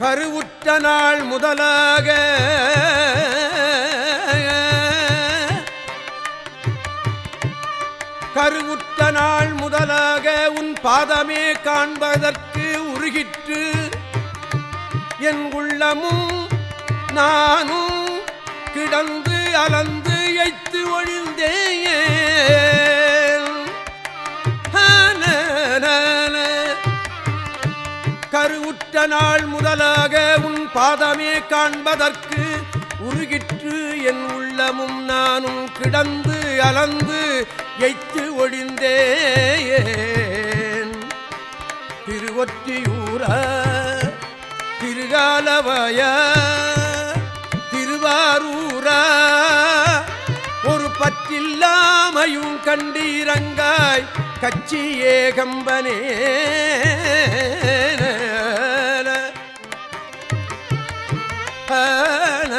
கருவுற்ற நாள் முதலாக. கருவுற்ற நாள் முதலாக உன் பாதமே காண்பதற்கு உருகிற்று. என் உள்ளமும் நானும் கிடந்து அலந்து எய்த்து ஒழிந்தேயே. கருவுற்ற நாள் முதலாக உன் பாதமே காண்பதற்கு உருகிற்று என் உள்ளமும் நானும் கிடந்து அலந்து எய்த்து ஒழிந்தேன். திருவொற்றியூர திருகாலவய திருவாரூர ஒரு பற்றில்லாமையும் கண்டீரங்காய் கச்சி ஏகம்பனே. Ah